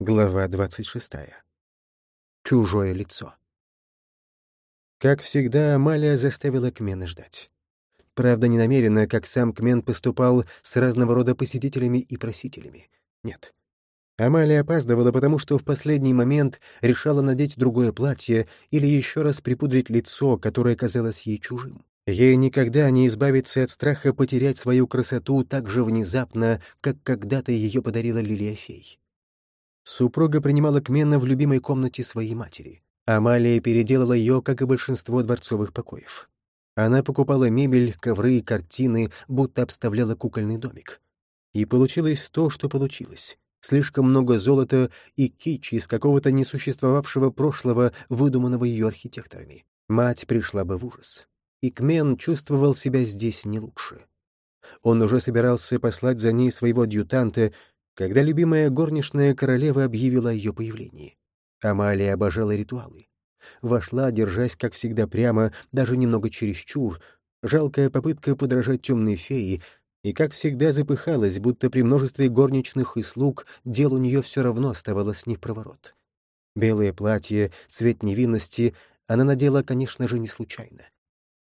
Глава 26. Чужое лицо. Как всегда, Амалия заставила Кмена ждать. Правда, не намеренно, как сам Кмен поступал с разного рода посетителями и просителями. Нет. Амалия опаздывала, потому что в последний момент решала надеть другое платье или еще раз припудрить лицо, которое казалось ей чужим. Ей никогда не избавиться от страха потерять свою красоту так же внезапно, как когда-то ее подарила Лилия Фей. Супруга принимала Кмена в любимой комнате своей матери. Амалия переделала ее, как и большинство дворцовых покоев. Она покупала мебель, ковры, картины, будто обставляла кукольный домик. И получилось то, что получилось. Слишком много золота и кичи из какого-то несуществовавшего прошлого, выдуманного ее архитекторами. Мать пришла бы в ужас. И Кмен чувствовал себя здесь не лучше. Он уже собирался послать за ней своего адъютанта, когда любимая горничная королева объявила о ее появлении. Амалия обожала ритуалы. Вошла, держась, как всегда, прямо, даже немного чересчур, жалкая попытка подражать темной фее, и, как всегда, запыхалась, будто при множестве горничных и слуг дел у нее все равно оставалось не проворот. Белое платье, цвет невинности она надела, конечно же, не случайно.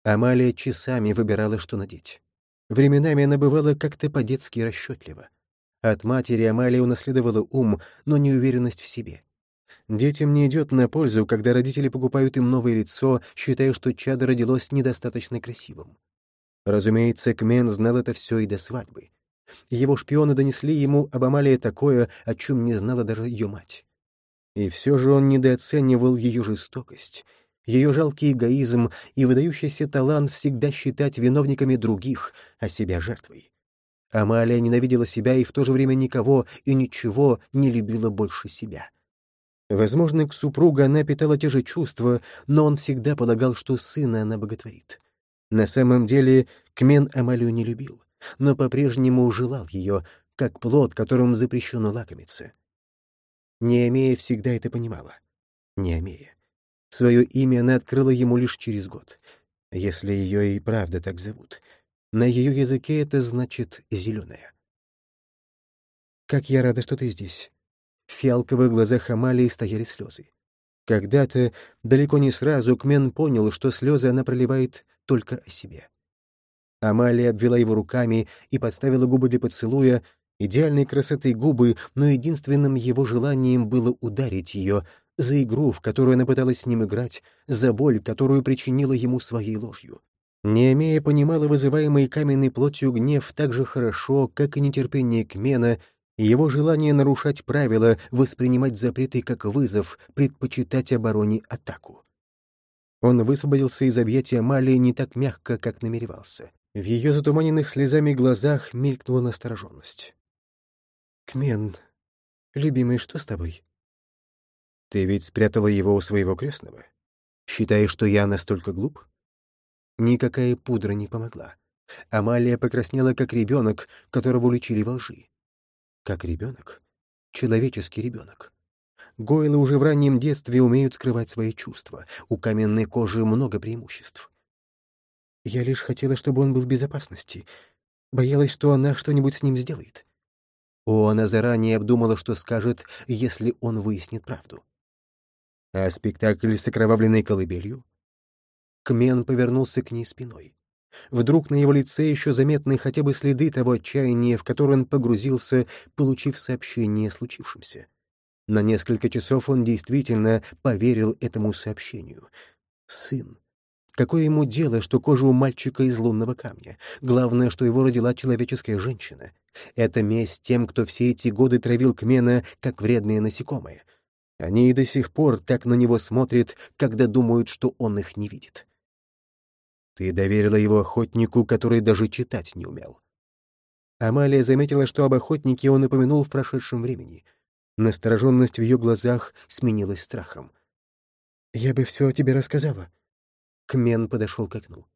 Амалия часами выбирала, что надеть. Временами она бывала как-то по-детски расчетлива. От матери Амалия унаследовала ум, но не уверенность в себе. Детям не идет на пользу, когда родители покупают им новое лицо, считая, что чадо родилось недостаточно красивым. Разумеется, Кмен знал это все и до свадьбы. Его шпионы донесли ему об Амалии такое, о чем не знала даже ее мать. И все же он недооценивал ее жестокость, ее жалкий эгоизм и выдающийся талант всегда считать виновниками других, а себя жертвой. Амалия ненавидела себя и в то же время никого и ничего не любила больше себя. Возможно, к супругу она питала те же чувства, но он всегда полагал, что сына она боготворит. На самом деле Кмен Амалию не любил, но по-прежнему желал ее, как плод, которым запрещено лакомиться. Неомея всегда это понимала. Неомея. Свое имя она открыла ему лишь через год, если ее и правда так зовут — на ее языке это значит «зеленая». «Как я рада, что ты здесь». В фиалковых глазах Амалии стояли слезы. Когда-то, далеко не сразу, Кмен понял, что слезы она проливает только о себе. Амалия обвела его руками и подставила губы для поцелуя, идеальной красоты губы, но единственным его желанием было ударить ее за игру, в которую она пыталась с ним играть, за боль, которую причинила ему своей ложью. Неемея понимала вызываемый каменной плотью гнев так же хорошо, как и нетерпение Кмена, и его желание нарушать правила, воспринимать запреты как вызов, предпочитать обороне атаку. Он высвободился из объятия Малии не так мягко, как намеревался. В ее затуманенных слезами глазах мелькнула настороженность. «Кмен, любимый, что с тобой?» «Ты ведь спрятала его у своего крестного? Считаешь, что я настолько глуп?» Никакая пудра не помогла. Амалия покраснела, как ребенок, которого уличили во лжи. Как ребенок? Человеческий ребенок. Гойлы уже в раннем детстве умеют скрывать свои чувства. У каменной кожи много преимуществ. Я лишь хотела, чтобы он был в безопасности. Боялась, что она что-нибудь с ним сделает. О, она заранее обдумала, что скажет, если он выяснит правду. А спектакль с окровавленной колыбелью? Кмен повернулся к ней спиной. Вдруг на его лице еще заметны хотя бы следы того отчаяния, в которое он погрузился, получив сообщение о случившемся. На несколько часов он действительно поверил этому сообщению. Сын. Какое ему дело, что кожа у мальчика из лунного камня? Главное, что его родила человеческая женщина. Это месть тем, кто все эти годы травил Кмена, как вредные насекомые. Они и до сих пор так на него смотрят, когда думают, что он их не видит. Ты доверила его охотнику, который даже читать не умел. Амалия заметила, что об охотнике он упомянул в прошедшем времени. Настороженность в ее глазах сменилась страхом. «Я бы все тебе рассказала». Кмен подошел к окну.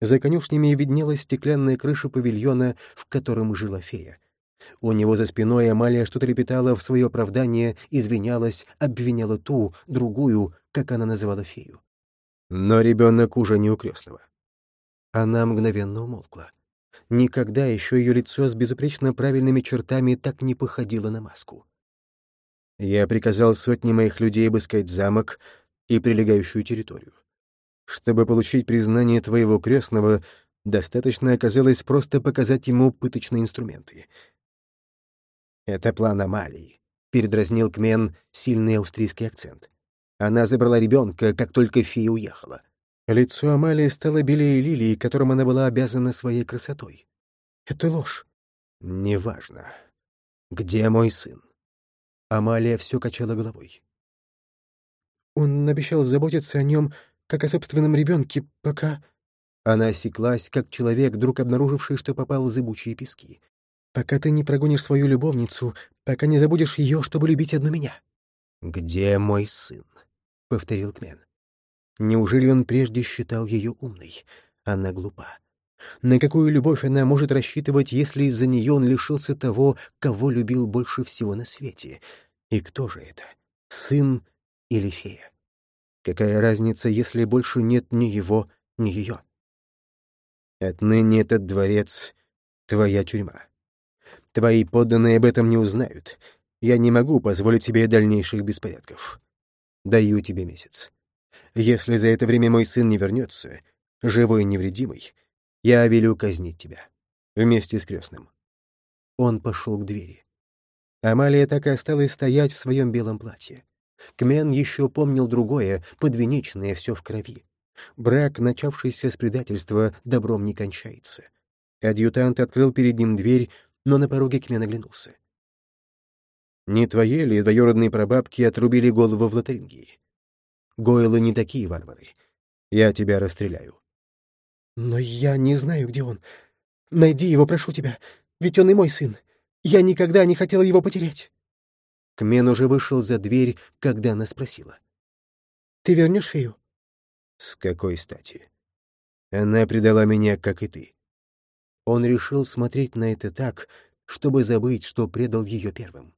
За конюшнями виднелась стеклянная крыша павильона, в котором жила фея. У него за спиной Амалия что-то лепетала в свое оправдание, извинялась, обвиняла ту, другую, как она называла фею. Но ребенок уже не у крестного. Она мгновенно умолкла. Никогда еще ее лицо с безупречно правильными чертами так не походило на маску. Я приказал сотне моих людей обыскать замок и прилегающую территорию. Чтобы получить признание твоего крестного, достаточно оказалось просто показать ему пыточные инструменты. «Это план Амалии», — передразнил Кмен сильный австрийский акцент. Она забрала ребенка, как только фея уехала. Лицо Амалии стало белее лилии, которым она была обязана своей красотой. «Это ложь». «Неважно. Где мой сын?» Амалия все качала головой. «Он обещал заботиться о нем, как о собственном ребенке, пока...» Она осеклась, как человек, вдруг обнаруживший, что попал в зыбучие пески. «Пока ты не прогонишь свою любовницу, пока не забудешь ее, чтобы любить одну меня». «Где мой сын?» — повторил Кмен. Неужели он прежде считал ее умной? Она глупа. На какую любовь она может рассчитывать, если из-за нее он лишился того, кого любил больше всего на свете? И кто же это? Сын или фея? Какая разница, если больше нет ни его, ни ее? Отныне этот дворец — твоя тюрьма. Твои подданные об этом не узнают. Я не могу позволить себе дальнейших беспорядков. Даю тебе месяц. Если за это время мой сын не вернется, живой и невредимый, я велю казнить тебя. Вместе с крестным. Он пошел к двери. Амалия так и осталась стоять в своем белом платье. Кмен еще помнил другое, подвенечное, все в крови. Брак, начавшийся с предательства, добром не кончается. Адъютант открыл перед ним дверь, но на пороге Кмен оглянулся. Не твои ли двоюродные прабабки отрубили голову в Лотарингии? Гойлы не такие варвары. Я тебя расстреляю. Но я не знаю, где он. Найди его, прошу тебя, ведь он и мой сын. Я никогда не хотела его потерять. Кмен уже вышел за дверь, когда она спросила. «Ты вернешь фею?» «С какой стати?» «Она предала меня, как и ты». Он решил смотреть на это так, чтобы забыть, что предал ее первым.